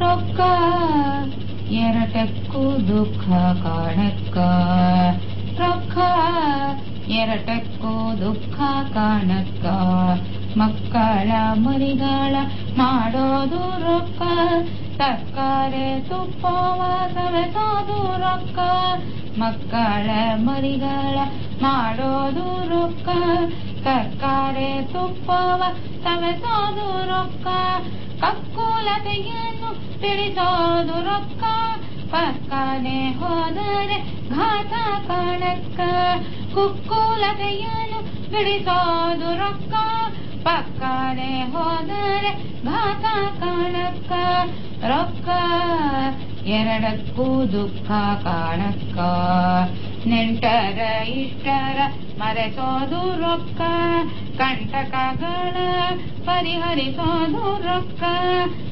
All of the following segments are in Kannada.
ರೊಕ್ಕ ಎರಟಕ್ಕೂ ದುಃಖ ಕಾಣಕ್ಕ. ರೊಕ್ಕ. ಎರಟಕ್ಕೂ ದುಃಖ ಕಾಣಕ್ಕ. ಮಕ್ಕಳ ಮರಿಗಳ ಮಾಡೋದು ರೊಕ್ಕ. ತರಕಾರಿ ತುಪ್ಪವ ಸವೆಸೋದು ರೊಕ್ಕ. ಮಕ್ಕಳ ಮರಿಗಳ ಮಾಡೋದು ರೊಕ್ಕ. ತರಕಾರಿ ತುಪ್ಪವ ಸವೆಸೋದು ರೊಕ್ಕ. ಕಕ್ಕುಲತೆಯನ್ನು ತಿಳಿಸೋದು ರೊಕ್ಕ ಪಕ್ಕನೆ ಹೋದರೆ ಘಾತ ಕಾಣಕ್ಕ ಕುಕ್ಕುಲತೆಯನ್ನು ಬಿಡಿಸೋದು ರೊಕ್ಕ ಪಕ್ಕನೆ ಹೋದರೆ ಘಾತ ಕಾಣಕ್ಕ ರೊಕ್ಕ ಎರಡಕ್ಕೂ ದುಃಖ ಕಾಣಕ್ಕ ನೆಂಟರ ಇಷ್ಟರ ಮರೆಸೋದು ರೊಕ್ಕ ಕಂಟಕಗಳ ಪರಿಹರಿಸೋದು ರೊಕ್ಕ.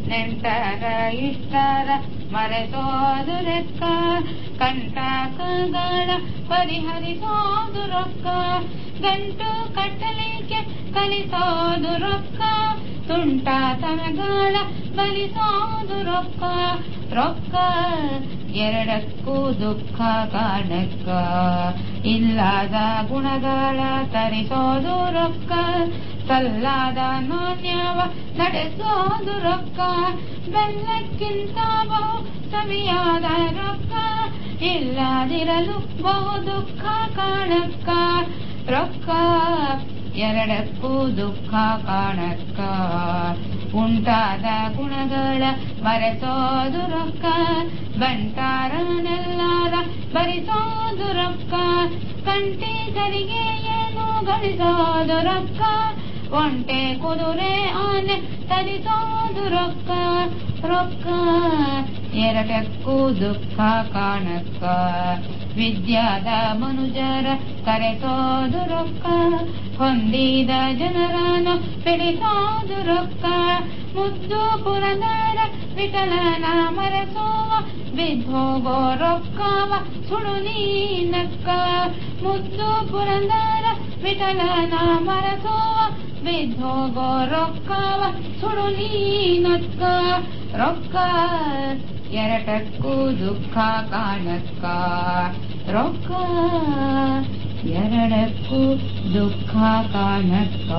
ನೆಂಟರ ಇಷ್ಟರ ಮರೆಸೋದು ಲೆಕ್ಕ ಕಂಟಕಗಳ ಪರಿಹರಿಸೋದು ರೊಕ್ಕ. ಗಂಟು ಕಟ್ಟಲಿಕ್ಕೆ ಕಲಿಸೋದು ರೊಕ್ಕ. ತುಂಟಾತನಗಳ ಬಲಿಸೋದು ರೊಕ್ಕ ರೊಕ್ಕ, ಎರಡಕ್ಕೂ ದುಃಖ ಕಾಣಕ್ಕ. ಇಲ್ಲದ ಗುಣಗಳ ತರಿಸೋದು ರೊಕ್ಕ ಸಲ್ಲಾದ ನಾಣ್ಯವ ನಡೆಸೋದು ರೊಕ್ಕ. ಬೆಲ್ಲಕ್ಕಿಂತ ಬಹು ಸವಿಯಾದ ರೊಕ್ಕ, ಇಲ್ಲದಿರಲು ಬಹು ದುಃಖ ಕಾಣಕ್ಕ. ರೊಕ್ಕ ಎರಡಕ್ಕೂ ದುಃಖ ಕಾಣಕ್ಕ. ಉಂಟಾದ ಗುಣಗಳ ಮರೆಸೋದು ರೊಕ್ಕ ಬಂಟಾರನೆಲ್ಲಾರ ಬರಿಸೋದು ರೊಕ್ಕ ಕಂಟಿ ಸರಿಗೆ ಏನು ಗಳಿಸೋದು ರೊಕ್ಕ ಒಂಟೆ ಕುದುರೆ ಆನೆ ತರಿಸೋದು ರೊಕ್ಕ ರೊಕ್ಕ ಎರಡಕ್ಕೂ ದುಃಖ ಕಾಣಕ್ಕ ವಿದ್ಯಾದ ಮನುಜರ ಕರೆಸೋದು ರೊಕ್ಕ ಹೊಂದಿದ ಜನರನ್ನು ಬಿಡಿಸೋದು ರೊಕ್ಕ ಮುದ್ದು ಪುರದರ ವಿಠಲನ ಮರೆಸುವ ಬಿದ್ದೋಗೋ ರೊಕ್ಕವ ಸುಡು ನೀನಕ್ಕ ಮುದ್ದು ಪುರಂದರ ವಿಠಲನ ಮರೆಸುವ ಬಿದ್ದೋಗೋ ರೊಕ್ಕವ ಸುಡು ನೀನಕ್ಕ ರೊಕ್ಕ ಎರಟಕ್ಕೂ ದುಃಖ ಕಾಣಕ್ಕ ರೊಕ್ಕ ಎರಡಕ್ಕೂ ದುಃಖ ಕಾಣಕ್ಕ